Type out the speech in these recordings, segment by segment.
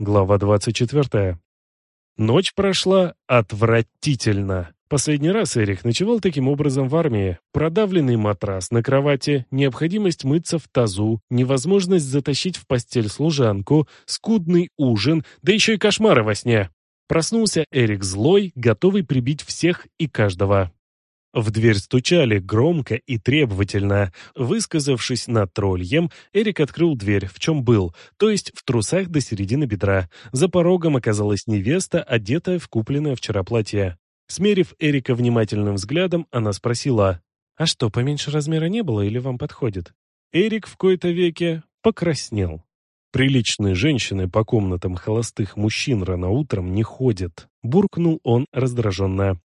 Глава 24. Ночь прошла отвратительно. Последний раз Эрик ночевал таким образом в армии. Продавленный матрас на кровати, необходимость мыться в тазу, невозможность затащить в постель служанку, скудный ужин, да еще и кошмары во сне. Проснулся Эрик злой, готовый прибить всех и каждого. В дверь стучали громко и требовательно. Высказавшись на тролльем, Эрик открыл дверь, в чем был, то есть в трусах до середины бедра. За порогом оказалась невеста, одетая в купленное вчера платье. Смерив Эрика внимательным взглядом, она спросила, «А что, поменьше размера не было или вам подходит?» Эрик в кои-то веке покраснел. «Приличные женщины по комнатам холостых мужчин рано утром не ходят», буркнул он раздраженно.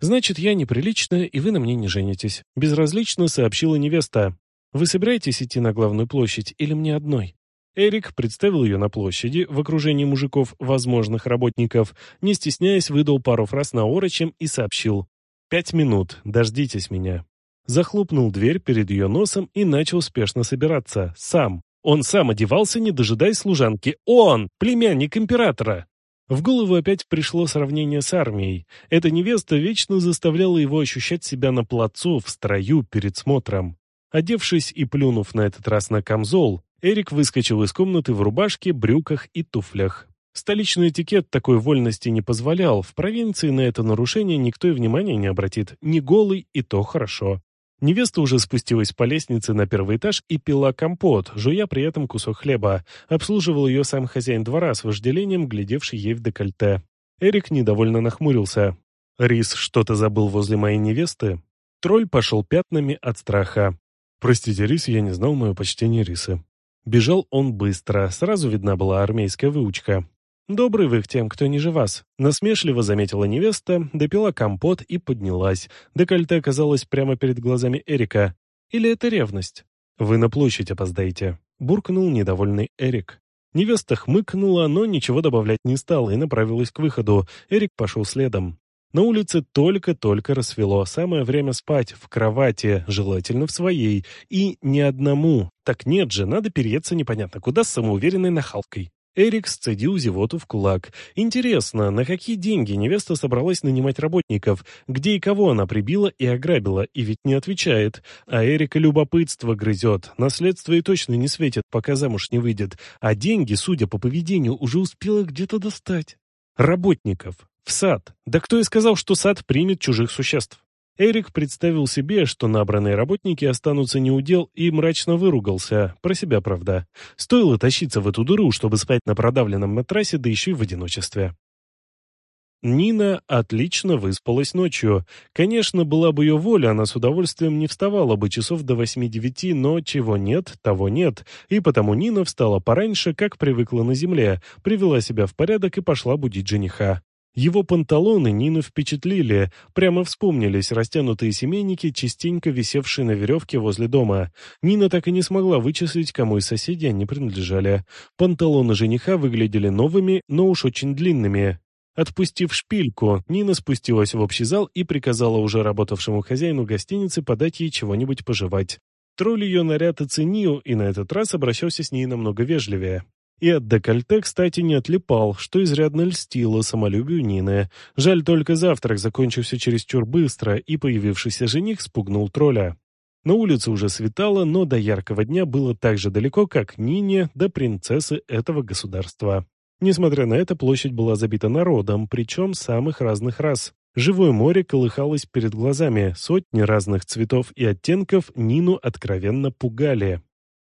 «Значит, я неприличная, и вы на мне не женитесь», — безразлично сообщила невеста. «Вы собираетесь идти на главную площадь или мне одной?» Эрик представил ее на площади, в окружении мужиков, возможных работников, не стесняясь, выдал пару фраз на орочем и сообщил. «Пять минут, дождитесь меня». Захлопнул дверь перед ее носом и начал спешно собираться. Сам. Он сам одевался, не дожидаясь служанки. Он, племянник императора. В голову опять пришло сравнение с армией. Эта невеста вечно заставляла его ощущать себя на плацу, в строю, перед смотром. Одевшись и плюнув на этот раз на камзол, Эрик выскочил из комнаты в рубашке, брюках и туфлях. Столичный этикет такой вольности не позволял, в провинции на это нарушение никто и внимания не обратит, не голый и то хорошо. Невеста уже спустилась по лестнице на первый этаж и пила компот, жуя при этом кусок хлеба. Обслуживал ее сам хозяин двора с вожделением, глядевший ей в декольте. Эрик недовольно нахмурился. «Рис что-то забыл возле моей невесты?» Тролль пошел пятнами от страха. «Простите, Рис, я не знал мое почтение Рисы». Бежал он быстро, сразу видна была армейская выучка. «Добрый вы к тем, кто ниже вас», — насмешливо заметила невеста, допила компот и поднялась. Декольте оказалось прямо перед глазами Эрика. «Или это ревность?» «Вы на площадь опоздаете», — буркнул недовольный Эрик. Невеста хмыкнула, но ничего добавлять не стала и направилась к выходу. Эрик пошел следом. На улице только-только рассвело, самое время спать, в кровати, желательно в своей, и ни одному. Так нет же, надо переться непонятно куда с самоуверенной нахалкой. Эрик сцедил зевоту в кулак. Интересно, на какие деньги невеста собралась нанимать работников, где и кого она прибила и ограбила, и ведь не отвечает. А Эрика любопытство грызет, наследство и точно не светит, пока замуж не выйдет, а деньги, судя по поведению, уже успела где-то достать. Работников. В сад. Да кто и сказал, что сад примет чужих существ? Эрик представил себе, что набранные работники останутся неудел, и мрачно выругался, про себя, правда. Стоило тащиться в эту дыру, чтобы спать на продавленном матрасе, да еще и в одиночестве. Нина отлично выспалась ночью. Конечно, была бы ее воля, она с удовольствием не вставала бы часов до восьми-девяти, но чего нет, того нет. И потому Нина встала пораньше, как привыкла на земле, привела себя в порядок и пошла будить жениха. Его панталоны Нину впечатлили, прямо вспомнились растянутые семейники, частенько висевшие на веревке возле дома. Нина так и не смогла вычислить, кому из соседей они принадлежали. Панталоны жениха выглядели новыми, но уж очень длинными. Отпустив шпильку, Нина спустилась в общий зал и приказала уже работавшему хозяину гостиницы подать ей чего-нибудь пожевать. Тролль ее наряд оценил и на этот раз обращался с ней намного вежливее. И от декольте, кстати, не отлипал, что изрядно льстило самолюбию Нины. Жаль только завтрак закончился чересчур быстро, и появившийся жених спугнул тролля. На улице уже светало, но до яркого дня было так же далеко, как Нине до принцессы этого государства. Несмотря на это, площадь была забита народом, причем самых разных рас. Живое море колыхалось перед глазами, сотни разных цветов и оттенков Нину откровенно пугали.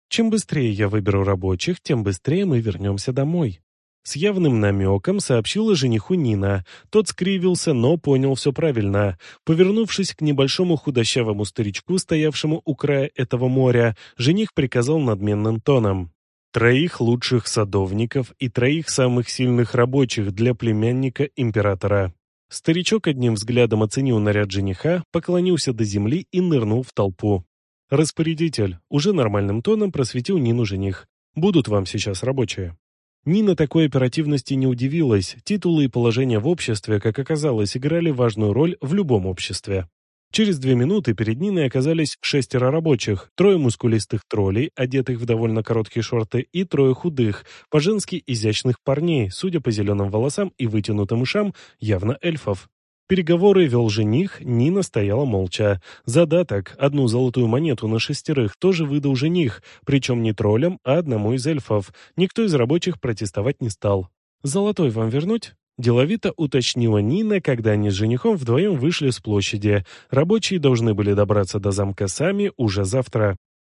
Чем быстрее я выберу рабочих, тем быстрее мы вернемся домой. С явным намеком сообщила жениху Нина. Тот скривился, но понял все правильно. Повернувшись к небольшому худощавому старичку, стоявшему у края этого моря, жених приказал надменным тоном. Троих лучших садовников и троих самых сильных рабочих для племянника императора. Старичок одним взглядом оценил наряд жениха, поклонился до земли и нырнул в толпу. Распорядитель уже нормальным тоном просветил Нину жених. Будут вам сейчас рабочие. Нина такой оперативности не удивилась. Титулы и положение в обществе, как оказалось, играли важную роль в любом обществе. Через две минуты перед Ниной оказались шестеро рабочих, трое мускулистых троллей, одетых в довольно короткие шорты, и трое худых, по-женски изящных парней, судя по зеленым волосам и вытянутым ушам, явно эльфов. Переговоры вел жених, Нина стояла молча. Задаток, одну золотую монету на шестерых, тоже выдал жених, причем не троллям, а одному из эльфов. Никто из рабочих протестовать не стал. «Золотой вам вернуть?» Деловито уточнила Нина, когда они с женихом вдвоем вышли с площади. Рабочие должны были добраться до замка сами уже завтра.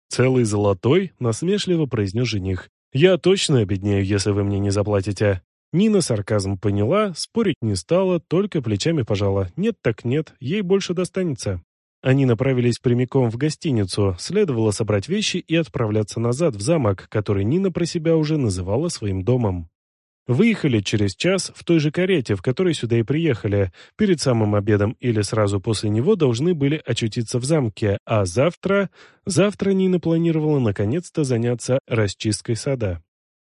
«Целый золотой?» — насмешливо произнес жених. «Я точно обеднею, если вы мне не заплатите». Нина сарказм поняла, спорить не стала, только плечами пожала. Нет так нет, ей больше достанется. Они направились прямиком в гостиницу, следовало собрать вещи и отправляться назад в замок, который Нина про себя уже называла своим домом. Выехали через час в той же карете, в которой сюда и приехали. Перед самым обедом или сразу после него должны были очутиться в замке, а завтра... Завтра Нина планировала наконец-то заняться расчисткой сада.